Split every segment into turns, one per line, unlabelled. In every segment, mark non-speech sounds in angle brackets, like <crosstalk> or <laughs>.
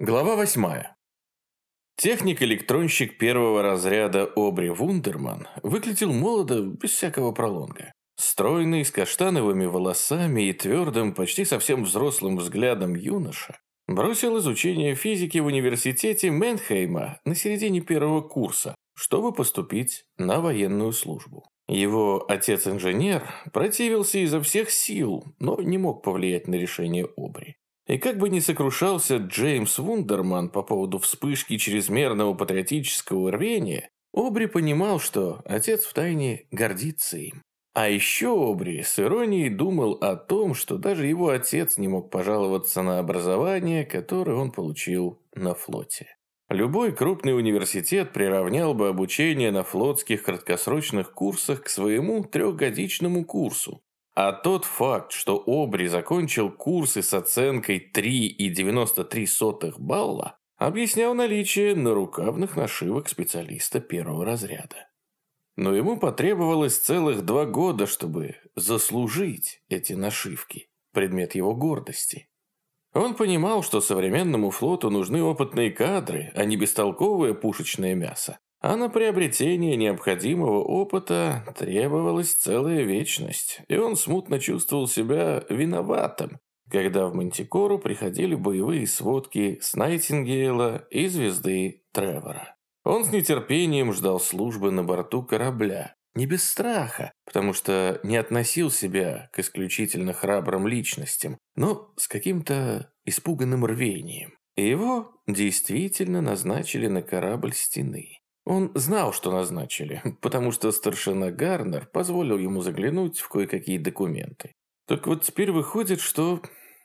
Глава восьмая. Техник-электронщик первого разряда Обри Вундерман выглядел молодо, без всякого пролонга. Стройный, с каштановыми волосами и твердым, почти совсем взрослым взглядом юноша бросил изучение физики в университете Менхейма на середине первого курса, чтобы поступить на военную службу. Его отец-инженер противился изо всех сил, но не мог повлиять на решение Обри. И как бы ни сокрушался Джеймс Вундерман по поводу вспышки чрезмерного патриотического рвения, Обри понимал, что отец втайне гордится им. А еще Обри с иронией думал о том, что даже его отец не мог пожаловаться на образование, которое он получил на флоте. Любой крупный университет приравнял бы обучение на флотских краткосрочных курсах к своему трехгодичному курсу, а тот факт, что Обри закончил курсы с оценкой 3,93 балла, объяснял наличие нарукавных нашивок специалиста первого разряда. Но ему потребовалось целых два года, чтобы заслужить эти нашивки, предмет его гордости. Он понимал, что современному флоту нужны опытные кадры, а не бестолковое пушечное мясо. А на приобретение необходимого опыта требовалась целая вечность, и он смутно чувствовал себя виноватым, когда в Мантикору приходили боевые сводки с Найтингейла и звезды Тревора. Он с нетерпением ждал службы на борту корабля, не без страха, потому что не относил себя к исключительно храбрым личностям, но с каким-то испуганным рвением. И его действительно назначили на корабль стены. Он знал, что назначили, <laughs> потому что старшина Гарнер позволил ему заглянуть в кое-какие документы. Так вот теперь выходит, что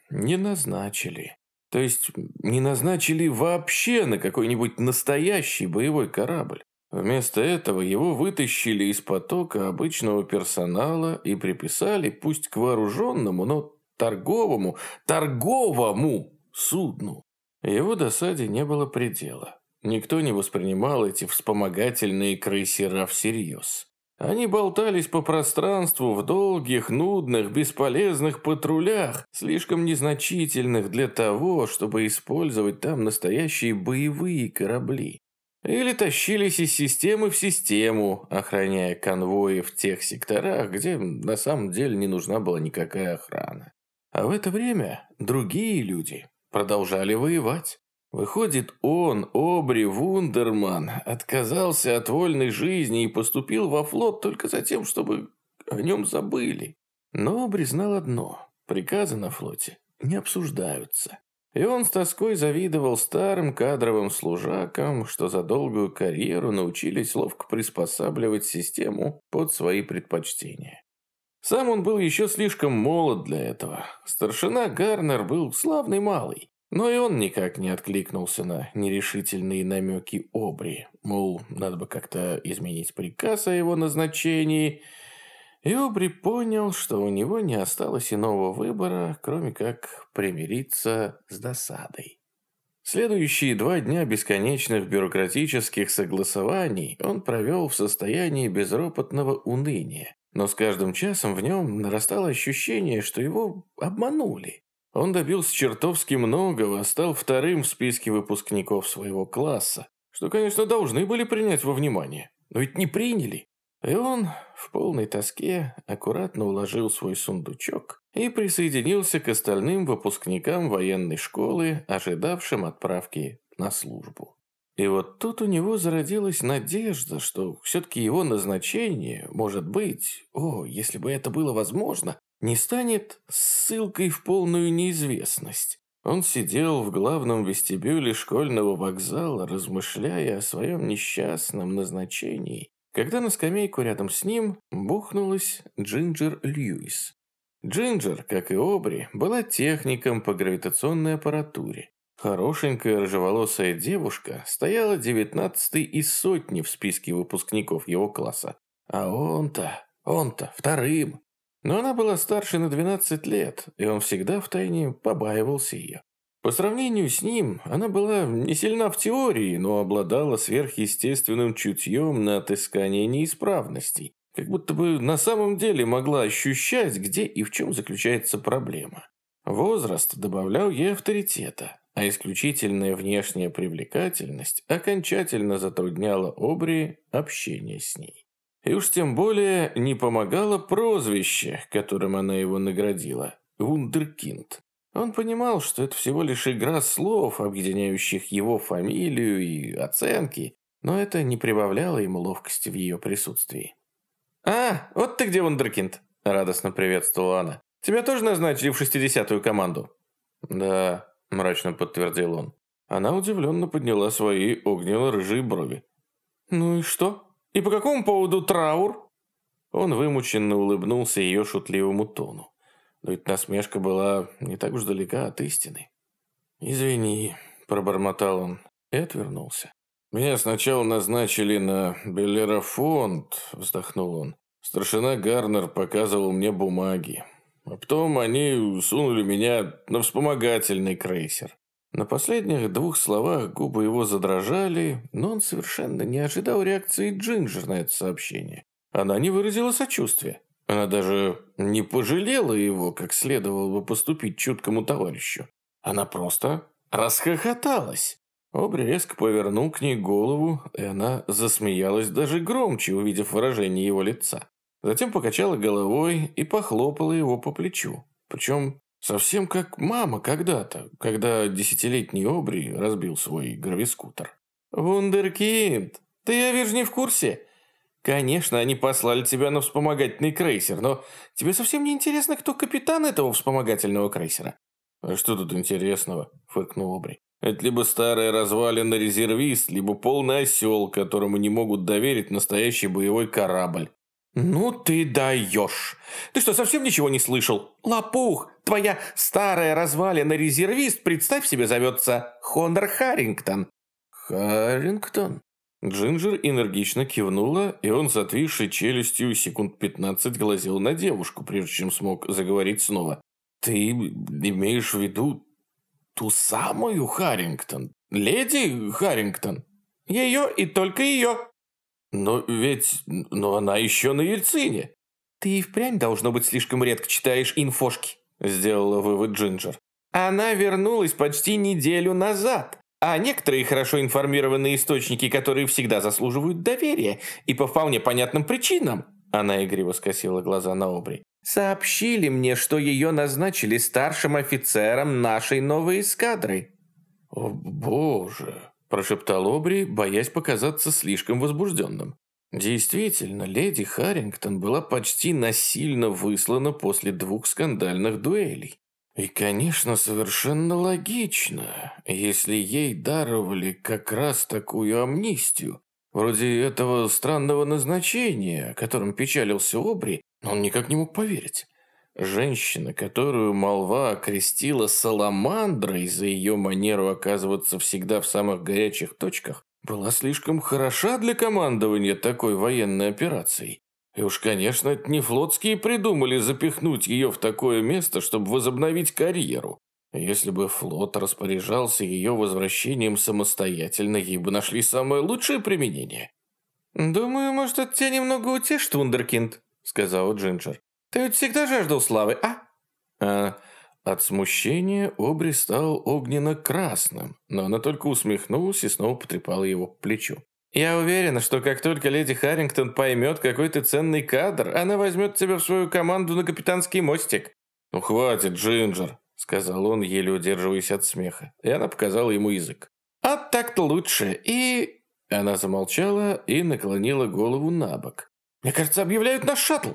не назначили. То есть не назначили вообще на какой-нибудь настоящий боевой корабль. Вместо этого его вытащили из потока обычного персонала и приписали, пусть к вооруженному, но торговому, торговому судну. Его досаде не было предела. Никто не воспринимал эти вспомогательные крейсера всерьез. Они болтались по пространству в долгих, нудных, бесполезных патрулях, слишком незначительных для того, чтобы использовать там настоящие боевые корабли. Или тащились из системы в систему, охраняя конвои в тех секторах, где на самом деле не нужна была никакая охрана. А в это время другие люди продолжали воевать. Выходит, он, Обри Вундерман, отказался от вольной жизни и поступил во флот только за тем, чтобы о нем забыли. Но Обри знал одно – приказы на флоте не обсуждаются. И он с тоской завидовал старым кадровым служакам, что за долгую карьеру научились ловко приспосабливать систему под свои предпочтения. Сам он был еще слишком молод для этого. Старшина Гарнер был славный малый. Но и он никак не откликнулся на нерешительные намеки Обри, мол, надо бы как-то изменить приказ о его назначении. И Обри понял, что у него не осталось иного выбора, кроме как примириться с досадой. Следующие два дня бесконечных бюрократических согласований он провел в состоянии безропотного уныния, но с каждым часом в нем нарастало ощущение, что его обманули. Он добился чертовски многого, стал вторым в списке выпускников своего класса, что, конечно, должны были принять во внимание, но ведь не приняли. И он в полной тоске аккуратно уложил свой сундучок и присоединился к остальным выпускникам военной школы, ожидавшим отправки на службу. И вот тут у него зародилась надежда, что все-таки его назначение, может быть, о, если бы это было возможно, не станет ссылкой в полную неизвестность. Он сидел в главном вестибюле школьного вокзала, размышляя о своем несчастном назначении, когда на скамейку рядом с ним бухнулась Джинджер Льюис. Джинджер, как и Обри, была техником по гравитационной аппаратуре. Хорошенькая рыжеволосая девушка стояла девятнадцатой из сотни в списке выпускников его класса. А он-то, он-то вторым. Но она была старше на 12 лет, и он всегда втайне побаивался ее. По сравнению с ним, она была не сильна в теории, но обладала сверхъестественным чутьем на отыскание неисправностей, как будто бы на самом деле могла ощущать, где и в чем заключается проблема. Возраст добавлял ей авторитета, а исключительная внешняя привлекательность окончательно затрудняла Обри общение с ней. И уж тем более не помогало прозвище, которым она его наградила – Вундеркинд. Он понимал, что это всего лишь игра слов, объединяющих его фамилию и оценки, но это не прибавляло ему ловкости в ее присутствии. «А, вот ты где, Вундеркинд!» – радостно приветствовала она. «Тебя тоже назначили в шестидесятую команду?» «Да», – мрачно подтвердил он. Она удивленно подняла свои огненно-рыжие брови. «Ну и что? И по какому поводу траур?» Он вымученно улыбнулся ее шутливому тону. Но ведь насмешка была не так уж далека от истины. «Извини», – пробормотал он и отвернулся. «Меня сначала назначили на Беллерафонд», – вздохнул он. Старшина Гарнер показывал мне бумаги. А потом они сунули меня на вспомогательный крейсер. На последних двух словах губы его задрожали, но он совершенно не ожидал реакции Джинджер на это сообщение. Она не выразила сочувствия. Она даже не пожалела его, как следовало бы поступить чуткому товарищу. Она просто расхохоталась. Обри резко повернул к ней голову, и она засмеялась даже громче, увидев выражение его лица. Затем покачала головой и похлопала его по плечу. Причем совсем как мама когда-то, когда десятилетний Обри разбил свой гравискутер. «Вундеркинд, ты, я вижу, не в курсе?» Конечно, они послали тебя на вспомогательный крейсер, но тебе совсем не интересно, кто капитан этого вспомогательного крейсера. А что тут интересного? Фыркнул Обри. Это либо старая развалина резервист, либо полный осел, которому не могут доверить настоящий боевой корабль. «Ну ты даешь! Ты что, совсем ничего не слышал? Лопух, твоя старая развалина резервист, представь себе, зовется Хонор Харрингтон». «Харрингтон?» Джинджер энергично кивнула, и он с отвисшей челюстью секунд пятнадцать глазел на девушку, прежде чем смог заговорить снова. «Ты имеешь в виду ту самую Харрингтон? Леди Харрингтон? Ее и только ее?» «Но ведь... но она еще на Ельцине». «Ты и впрямь, должно быть, слишком редко читаешь инфошки», сделала вывод Джинджер. «Она вернулась почти неделю назад. А некоторые хорошо информированные источники, которые всегда заслуживают доверия, и по вполне понятным причинам, она игриво скосила глаза на Обри, сообщили мне, что ее назначили старшим офицером нашей новой эскадры. «О, боже!» – прошептал Обри, боясь показаться слишком возбужденным. Действительно, леди Харрингтон была почти насильно выслана после двух скандальных дуэлей. И, конечно, совершенно логично, если ей даровали как раз такую амнистию, вроде этого странного назначения, о котором печалился Обри, он никак не мог поверить. Женщина, которую молва окрестила саламандрой за ее манеру оказываться всегда в самых горячих точках, была слишком хороша для командования такой военной операцией. И уж, конечно, не флотские придумали запихнуть ее в такое место, чтобы возобновить карьеру. Если бы флот распоряжался ее возвращением самостоятельно, ей бы нашли самое лучшее применение. «Думаю, может, это тебя немного утешит, вундеркинд», — сказал Джинджер. «Ты ведь всегда жаждал славы, а?» А от смущения Обри стал огненно-красным, но она только усмехнулась и снова потрепала его по плечу. Я уверена, что как только леди Харрингтон поймет, какой ты ценный кадр, она возьмет тебя в свою команду на капитанский мостик. Ну хватит, Джинджер, сказал он, еле удерживаясь от смеха. И она показала ему язык. А так-то лучше. И... Она замолчала и наклонила голову на бок. Мне кажется, объявляют наш шаттл.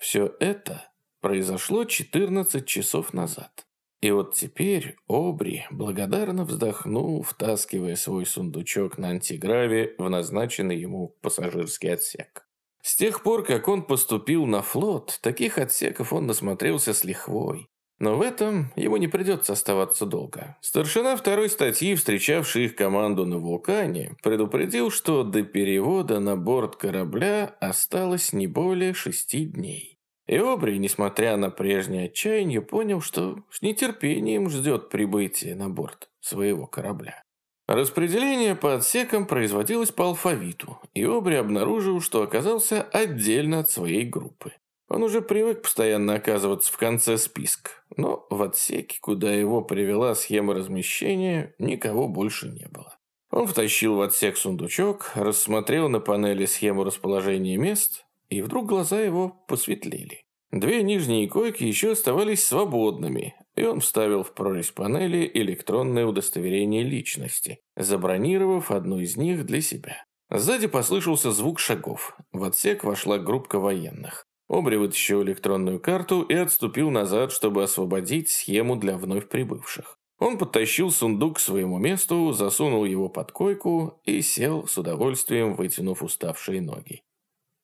Все это произошло 14 часов назад. И вот теперь Обри благодарно вздохнул, втаскивая свой сундучок на антиграве в назначенный ему пассажирский отсек. С тех пор, как он поступил на флот, таких отсеков он насмотрелся с лихвой. Но в этом ему не придется оставаться долго. Старшина второй статьи, встречавший их команду на вулкане, предупредил, что до перевода на борт корабля осталось не более шести дней. И Обри, несмотря на прежнее отчаяние, понял, что с нетерпением ждет прибытия на борт своего корабля. Распределение по отсекам производилось по алфавиту, и Обри обнаружил, что оказался отдельно от своей группы. Он уже привык постоянно оказываться в конце списка, но в отсеке, куда его привела схема размещения, никого больше не было. Он втащил в отсек сундучок, рассмотрел на панели схему расположения мест, и вдруг глаза его посветлели. Две нижние койки еще оставались свободными, и он вставил в прорезь панели электронное удостоверение личности, забронировав одну из них для себя. Сзади послышался звук шагов. В отсек вошла группа военных. Обри вытащил электронную карту и отступил назад, чтобы освободить схему для вновь прибывших. Он подтащил сундук к своему месту, засунул его под койку и сел с удовольствием, вытянув уставшие ноги.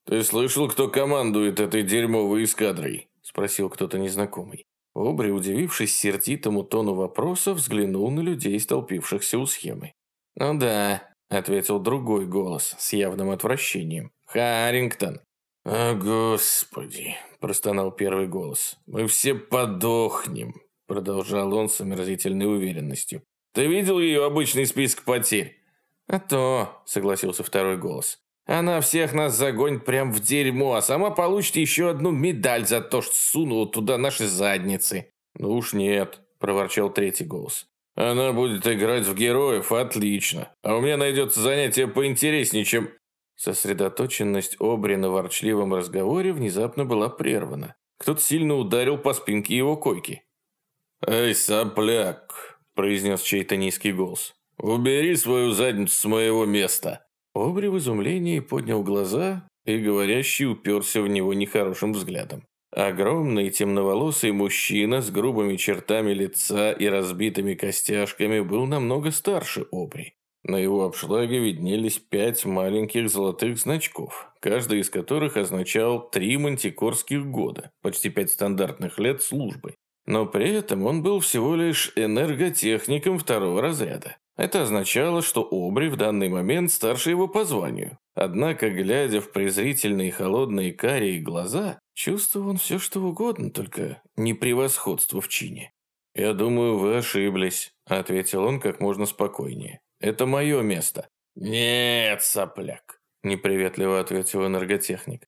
«Ты слышал, кто командует этой дерьмовой эскадрой?» – спросил кто-то незнакомый. Обри, удивившись сердитому тону вопроса, взглянул на людей, столпившихся у схемы. «Ну да», – ответил другой голос с явным отвращением. «Харрингтон». «О, Господи!» – простонал первый голос. «Мы все подохнем!» Продолжал он с омерзительной уверенностью. «Ты видел ее обычный список потерь?» «А то», — согласился второй голос. «Она всех нас загонит прям в дерьмо, а сама получит еще одну медаль за то, что сунула туда наши задницы». «Ну уж нет», — проворчал третий голос. «Она будет играть в героев, отлично. А у меня найдется занятие поинтереснее, чем...» Сосредоточенность Обри на ворчливом разговоре внезапно была прервана. Кто-то сильно ударил по спинке его койки. «Эй, сопляк!» – произнес чей-то низкий голос. «Убери свою задницу с моего места!» Обри в изумлении поднял глаза, и говорящий уперся в него нехорошим взглядом. Огромный темноволосый мужчина с грубыми чертами лица и разбитыми костяшками был намного старше Обри. На его обшлаге виднелись пять маленьких золотых значков, каждый из которых означал три мантикорских года, почти пять стандартных лет службы. Но при этом он был всего лишь энерготехником второго разряда. Это означало, что Обри в данный момент старше его по званию. Однако, глядя в презрительные холодные карие глаза, чувствовал он все что угодно, только не превосходство в чине. «Я думаю, вы ошиблись», — ответил он как можно спокойнее. «Это мое место». «Нет, сопляк», — неприветливо ответил энерготехник.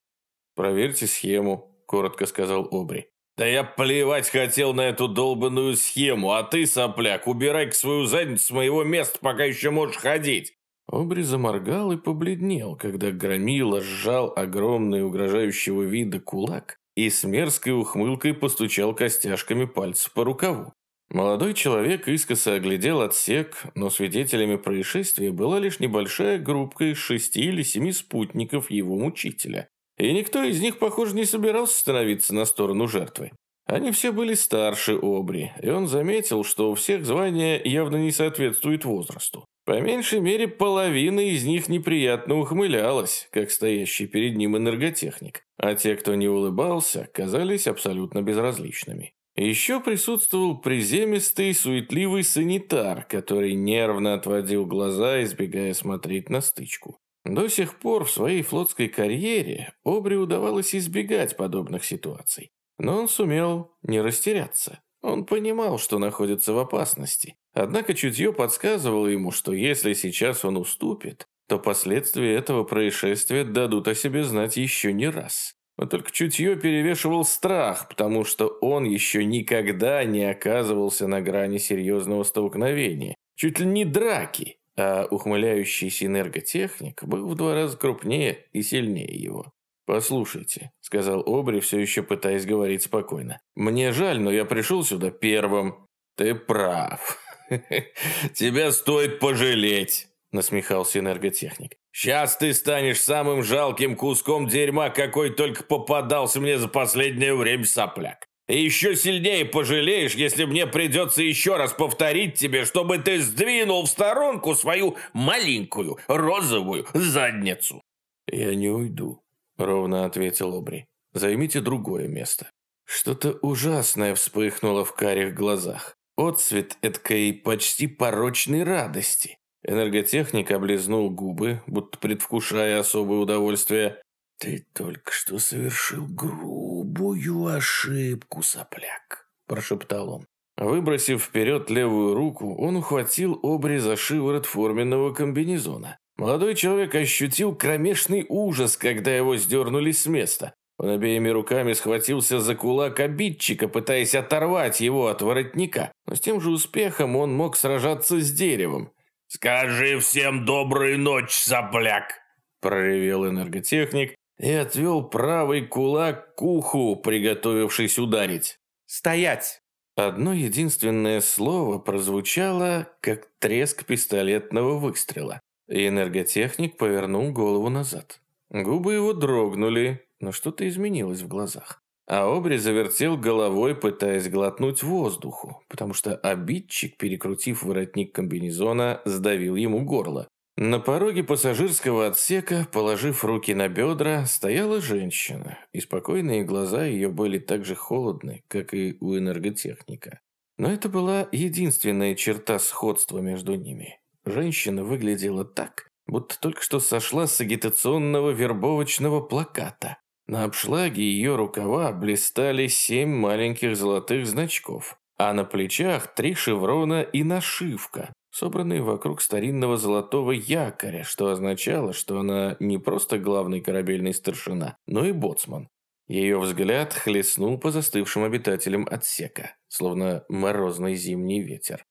«Проверьте схему», — коротко сказал Обри. «Да я плевать хотел на эту долбанную схему, а ты, сопляк, убирай к свою задницу с моего места, пока еще можешь ходить!» Обри заморгал и побледнел, когда Громила сжал огромный угрожающего вида кулак и с мерзкой ухмылкой постучал костяшками пальцев по рукаву. Молодой человек искоса оглядел отсек, но свидетелями происшествия была лишь небольшая группа из шести или семи спутников его мучителя. И никто из них, похоже, не собирался становиться на сторону жертвы. Они все были старше Обри, и он заметил, что у всех звания явно не соответствует возрасту. По меньшей мере, половина из них неприятно ухмылялась, как стоящий перед ним энерготехник, а те, кто не улыбался, казались абсолютно безразличными. Еще присутствовал приземистый, суетливый санитар, который нервно отводил глаза, избегая смотреть на стычку. До сих пор в своей флотской карьере Обри удавалось избегать подобных ситуаций. Но он сумел не растеряться. Он понимал, что находится в опасности. Однако чутье подсказывало ему, что если сейчас он уступит, то последствия этого происшествия дадут о себе знать еще не раз. Но только чутье перевешивал страх, потому что он еще никогда не оказывался на грани серьезного столкновения. Чуть ли не драки а ухмыляющийся энерготехник был в два раза крупнее и сильнее его. «Послушайте», — сказал Обри, все еще пытаясь говорить спокойно. «Мне жаль, но я пришел сюда первым». «Ты прав. <laughs> Тебя стоит пожалеть», — насмехался энерготехник. «Сейчас ты станешь самым жалким куском дерьма, какой только попадался мне за последнее время сопляк. И еще сильнее пожалеешь, если мне придется еще раз повторить тебе, чтобы ты сдвинул в сторонку свою маленькую розовую задницу. Я не уйду, ровно ответил Обри. Займите другое место. Что-то ужасное вспыхнуло в карих глазах. Отцвет эткой почти порочной радости. Энерготехник облизнул губы, будто предвкушая особое удовольствие. «Ты только что совершил грубую ошибку, сопляк», – прошептал он. Выбросив вперед левую руку, он ухватил Обри за шиворот форменного комбинезона. Молодой человек ощутил кромешный ужас, когда его сдернули с места. Он обеими руками схватился за кулак обидчика, пытаясь оторвать его от воротника. Но с тем же успехом он мог сражаться с деревом.
«Скажи всем доброй ночь, сопляк!»
проревел энерготехник и отвел правый кулак к уху, приготовившись ударить.
«Стоять!»
Одно единственное слово прозвучало, как треск пистолетного выстрела, и энерготехник повернул голову назад. Губы его дрогнули, но что-то изменилось в глазах. А Обри завертел головой, пытаясь глотнуть воздуху, потому что обидчик, перекрутив воротник комбинезона, сдавил ему горло. На пороге пассажирского отсека, положив руки на бедра, стояла женщина, и спокойные глаза ее были так же холодны, как и у энерготехника. Но это была единственная черта сходства между ними. Женщина выглядела так, будто только что сошла с агитационного вербовочного плаката. На обшлаге ее рукава блистали семь маленьких золотых значков, а на плечах три шеврона и нашивка, собранные вокруг старинного золотого якоря, что означало, что она не просто главный корабельный старшина, но и боцман. Ее взгляд хлестнул по застывшим обитателям отсека, словно морозный зимний ветер.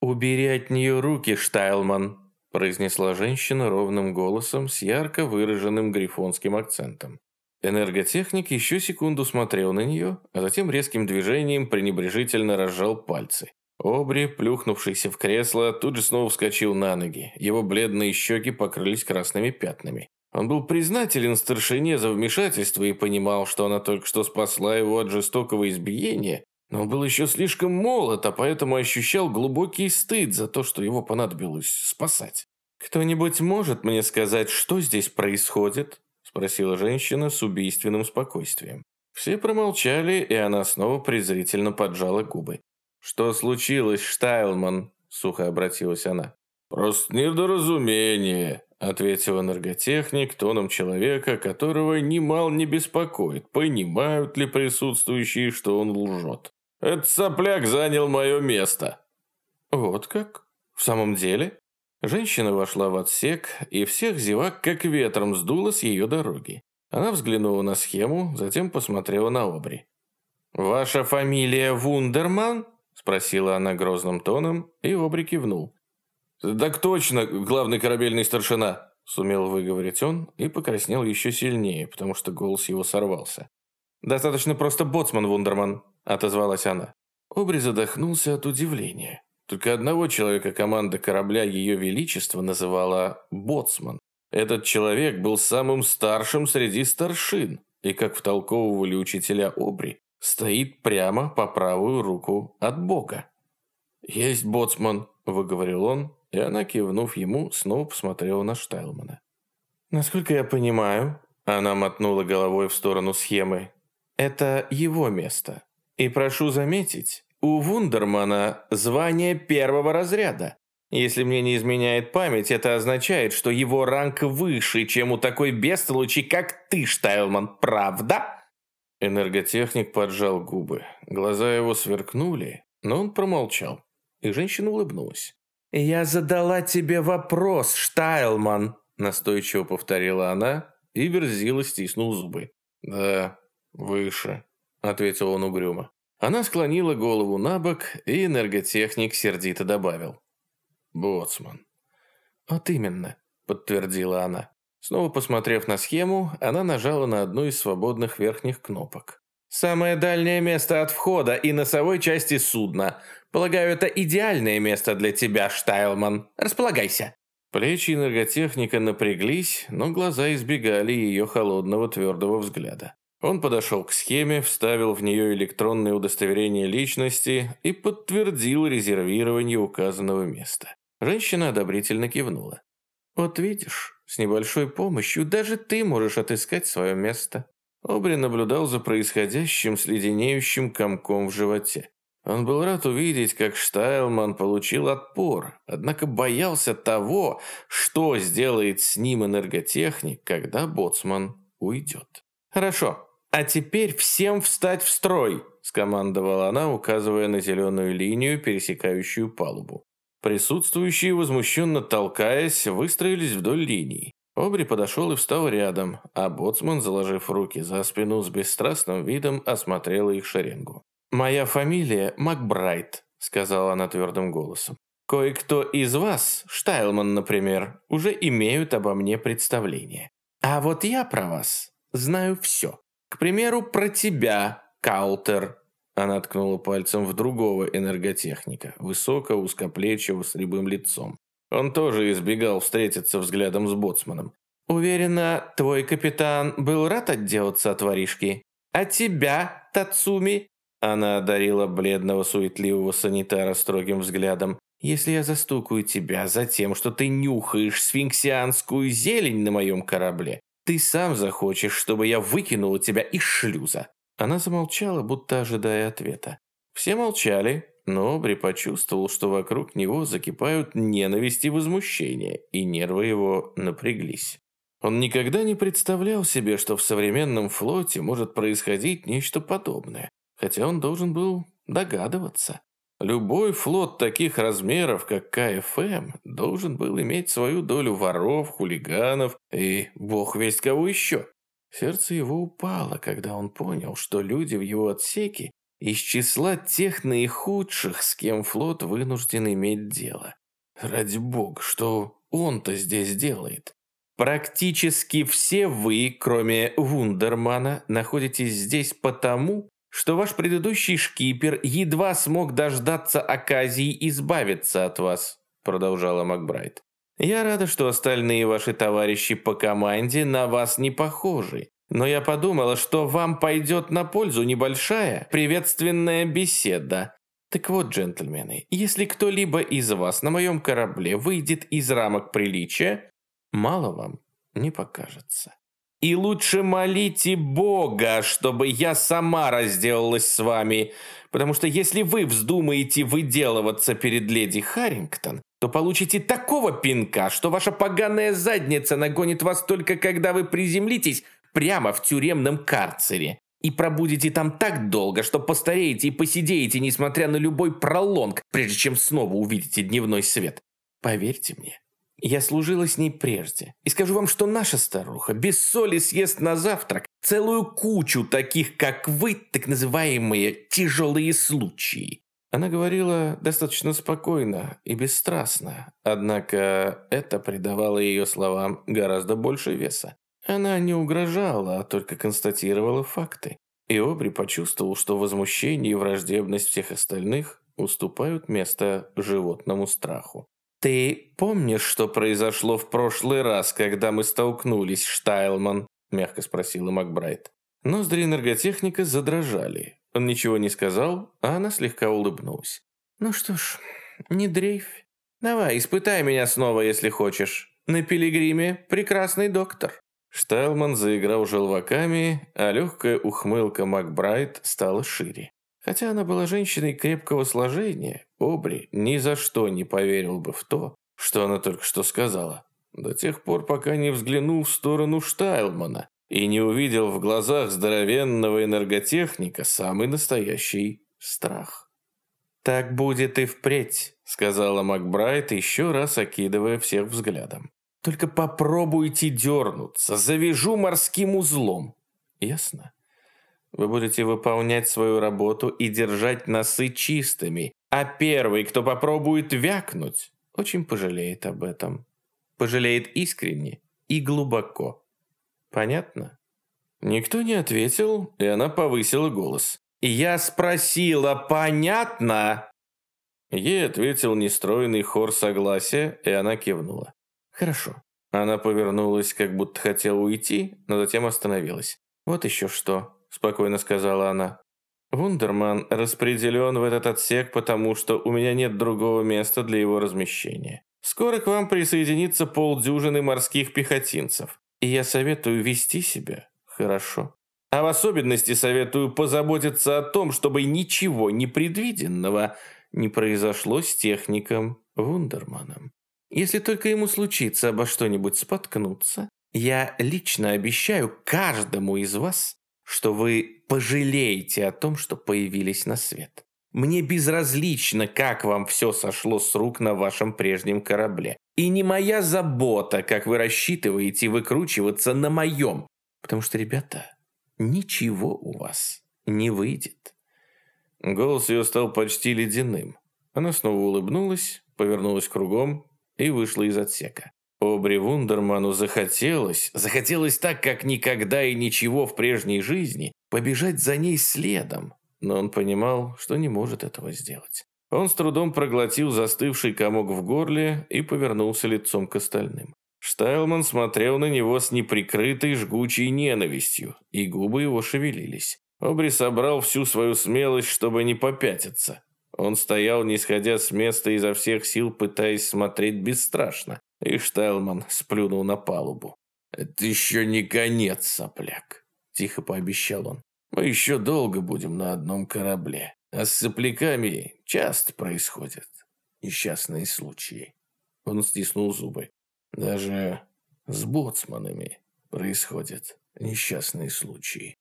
«Убери от нее руки, Штайлман», произнесла женщина ровным голосом с ярко выраженным грифонским акцентом. Энерготехник еще секунду смотрел на нее, а затем резким движением пренебрежительно разжал пальцы. Обри, плюхнувшийся в кресло, тут же снова вскочил на ноги. Его бледные щеки покрылись красными пятнами. Он был признателен старшине за вмешательство и понимал, что она только что спасла его от жестокого избиения, но он был еще слишком молод, а поэтому ощущал глубокий стыд за то, что его понадобилось спасать. «Кто-нибудь может мне сказать, что здесь происходит?» Спросила женщина с убийственным спокойствием. Все промолчали, и она снова презрительно поджала губы. «Что случилось, Штайлман?» – сухо обратилась она.
«Просто недоразумение», – ответил энерготехник тоном человека, которого немал не беспокоит, понимают ли присутствующие, что он лжет. «Этот сопляк занял мое место».
«Вот как? В самом деле?» Женщина вошла в отсек, и всех зевак как ветром сдуло с ее дороги. Она взглянула на схему, затем посмотрела на Обри. «Ваша фамилия Вундерман?» – спросила она грозным тоном, и Обри кивнул.
«Так точно, главный корабельный старшина!»
– сумел выговорить он и покраснел еще сильнее, потому что голос его сорвался. «Достаточно просто боцман, Вундерман», – отозвалась она. Обри задохнулся от удивления. Только одного человека команда корабля Ее Величества называла «боцман». Этот человек был самым старшим среди старшин, и, как втолковывали учителя Обри, стоит прямо по правую руку от Бога. «Есть боцман», – выговорил он, и она, кивнув ему, снова посмотрела на Штайлмана. «Насколько я понимаю», – она мотнула головой в сторону схемы, – «это его место. И прошу заметить, у Вундермана звание первого разряда. Если мне не изменяет память, это означает, что его ранг выше, чем у такой бестолучи, как ты, Штайлман, правда? Энерготехник поджал губы. Глаза его сверкнули, но он промолчал. И женщина улыбнулась. «Я задала тебе вопрос, Штайлман», настойчиво повторила она, и Верзила стиснул зубы. «Да, выше», ответил он угрюмо. Она склонила голову на бок, и энерготехник сердито добавил. «Боцман». «Вот именно», — подтвердила она. Снова посмотрев на схему, она нажала на одну из свободных верхних кнопок. «Самое дальнее место от входа и носовой части судна. Полагаю, это идеальное место для тебя, Штайлман. Располагайся». Плечи энерготехника напряглись, но глаза избегали ее холодного твердого взгляда. Он подошел к схеме, вставил в нее электронное удостоверение личности и подтвердил резервирование указанного места. Женщина одобрительно кивнула. «Вот видишь, с небольшой помощью даже ты можешь отыскать свое место». Обри наблюдал за происходящим с леденеющим комком в животе. Он был рад увидеть, как Штайлман получил отпор, однако боялся того, что сделает с ним энерготехник, когда боцман уйдет. «Хорошо, «А теперь всем встать в строй!» – скомандовала она, указывая на зеленую линию, пересекающую палубу. Присутствующие, возмущенно толкаясь, выстроились вдоль линии. Обри подошел и встал рядом, а боцман, заложив руки за спину с бесстрастным видом, осмотрела их шеренгу. «Моя фамилия Макбрайт», — сказала она твердым голосом. «Кое-кто из вас, Штайлман, например, уже имеют обо мне представление. А вот я про вас знаю все. К примеру, про тебя, Каутер». Она ткнула пальцем в другого энерготехника, высокого, узкоплечего, с рябым лицом. Он тоже избегал встретиться взглядом с боцманом. «Уверена, твой капитан был рад отделаться от воришки. А тебя, Тацуми?» Она одарила бледного суетливого санитара строгим взглядом. «Если я застукаю тебя за тем, что ты нюхаешь сфинксианскую зелень на моем корабле, ты сам захочешь, чтобы я выкинула тебя из шлюза». Она замолчала, будто ожидая ответа. Все молчали, но Обри почувствовал, что вокруг него закипают ненависть и возмущение, и нервы его напряглись. Он никогда не представлял себе, что в современном флоте может происходить нечто подобное, хотя он должен был догадываться. Любой флот таких размеров, как КФМ, должен был иметь свою долю воров, хулиганов и бог весть кого еще. Сердце его упало, когда он понял, что люди в его отсеке из числа тех наихудших, с кем флот вынужден иметь дело. Ради бога, что он-то здесь делает? Практически все вы, кроме Вундермана, находитесь здесь потому, что ваш предыдущий шкипер едва смог дождаться оказии избавиться от вас, продолжала Макбрайт. Я рада, что остальные ваши товарищи по команде на вас не похожи. Но я подумала, что вам пойдет на пользу небольшая приветственная беседа. Так вот, джентльмены, если кто-либо из вас на моем корабле выйдет из рамок приличия, мало вам не покажется. И лучше молите Бога, чтобы я сама разделалась с вами, потому что если вы вздумаете выделываться перед леди Харрингтон, то получите такого пинка, что ваша поганая задница нагонит вас только когда вы приземлитесь прямо в тюремном карцере. И пробудете там так долго, что постареете и посидеете, несмотря на любой пролонг, прежде чем снова увидите дневной свет. Поверьте мне, я служила с ней прежде. И скажу вам, что наша старуха без соли съест на завтрак целую кучу таких, как вы, так называемые тяжелые случаи. Она говорила достаточно спокойно и бесстрастно, однако это придавало ее словам гораздо больше веса. Она не угрожала, а только констатировала факты. И Обри почувствовал, что возмущение и враждебность всех остальных уступают место животному страху. «Ты помнишь, что произошло в прошлый раз, когда мы столкнулись, Штайлман?» – мягко спросила Макбрайт. Ноздри энерготехника задрожали. Он ничего не сказал, а она слегка улыбнулась. «Ну что ж, не дрейфь. Давай, испытай меня снова, если хочешь. На пилигриме прекрасный доктор». Штайлман заиграл желваками, а легкая ухмылка Макбрайт стала шире. Хотя она была женщиной крепкого сложения, Обри ни за что не поверил бы в то, что она только что сказала. До тех пор, пока не взглянул в сторону Штайлмана и не увидел в глазах здоровенного энерготехника самый настоящий страх. «Так будет и впредь», — сказала Макбрайт, еще раз окидывая всех взглядом. Только попробуйте дернуться, завяжу морским узлом. Ясно? Вы будете выполнять свою работу и держать носы чистыми, а первый, кто попробует вякнуть, очень пожалеет об этом. Пожалеет искренне и глубоко. Понятно? Никто не ответил, и она повысила голос. «Я спросила, понятно?» Ей ответил нестроенный хор согласия, и она кивнула. «Хорошо». Она повернулась, как будто хотела уйти, но затем остановилась. «Вот еще что», – спокойно сказала она. «Вундерман распределен в этот отсек, потому что у меня нет другого места для его размещения. Скоро к вам присоединится полдюжины морских пехотинцев, и я советую вести себя хорошо. А в особенности советую позаботиться о том, чтобы ничего непредвиденного не произошло с техником Вундерманом. Если только ему случится обо что-нибудь споткнуться, я лично обещаю каждому из вас, что вы пожалеете о том, что появились на свет. Мне безразлично, как вам все сошло с рук на вашем прежнем корабле. И не моя забота, как вы рассчитываете выкручиваться на моем. Потому что, ребята, ничего у вас не выйдет. Голос ее стал почти ледяным. Она снова улыбнулась, повернулась кругом и вышла из отсека. Обри Вундерману захотелось, захотелось так, как никогда и ничего в прежней жизни, побежать за ней следом, но он понимал, что не может этого сделать. Он с трудом проглотил застывший комок в горле и повернулся лицом к остальным. Штайлман смотрел на него с неприкрытой жгучей ненавистью, и губы его шевелились. Обри собрал всю свою смелость, чтобы не попятиться. Он стоял, не сходя с места изо всех сил, пытаясь смотреть бесстрашно, и Штайлман сплюнул на палубу. «Это еще не конец, сопляк», – тихо пообещал он. Мы еще долго будем на одном корабле. А с сопляками часто происходят несчастные случаи. Он стиснул зубы. Даже с боцманами происходят несчастные случаи.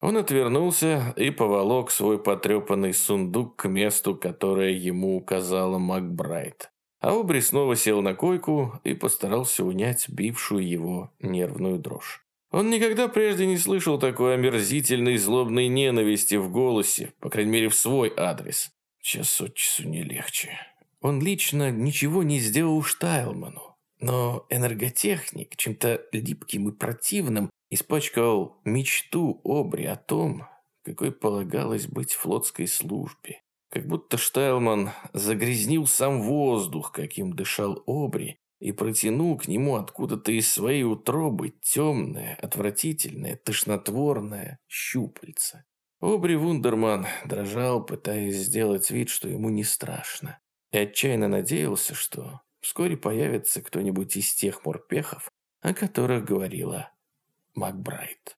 Он отвернулся и поволок свой потрепанный сундук к месту, которое ему указала Макбрайт. А Обри снова сел на койку и постарался унять бившую его нервную дрожь. Он никогда прежде не слышал такой омерзительной злобной ненависти в голосе, по крайней мере в свой адрес. Час от часу не легче. Он лично ничего не сделал Штайлману, но энерготехник чем-то липким и противным испачкал мечту Обри о том, какой полагалось быть флотской службе. Как будто Штайлман загрязнил сам воздух, каким дышал Обри, и протянул к нему откуда-то из своей утробы темное, отвратительное, тошнотворное щупальце. Обри Вундерман дрожал, пытаясь сделать вид, что ему не страшно, и отчаянно надеялся, что вскоре появится кто-нибудь из тех морпехов, о которых говорила Макбрайт.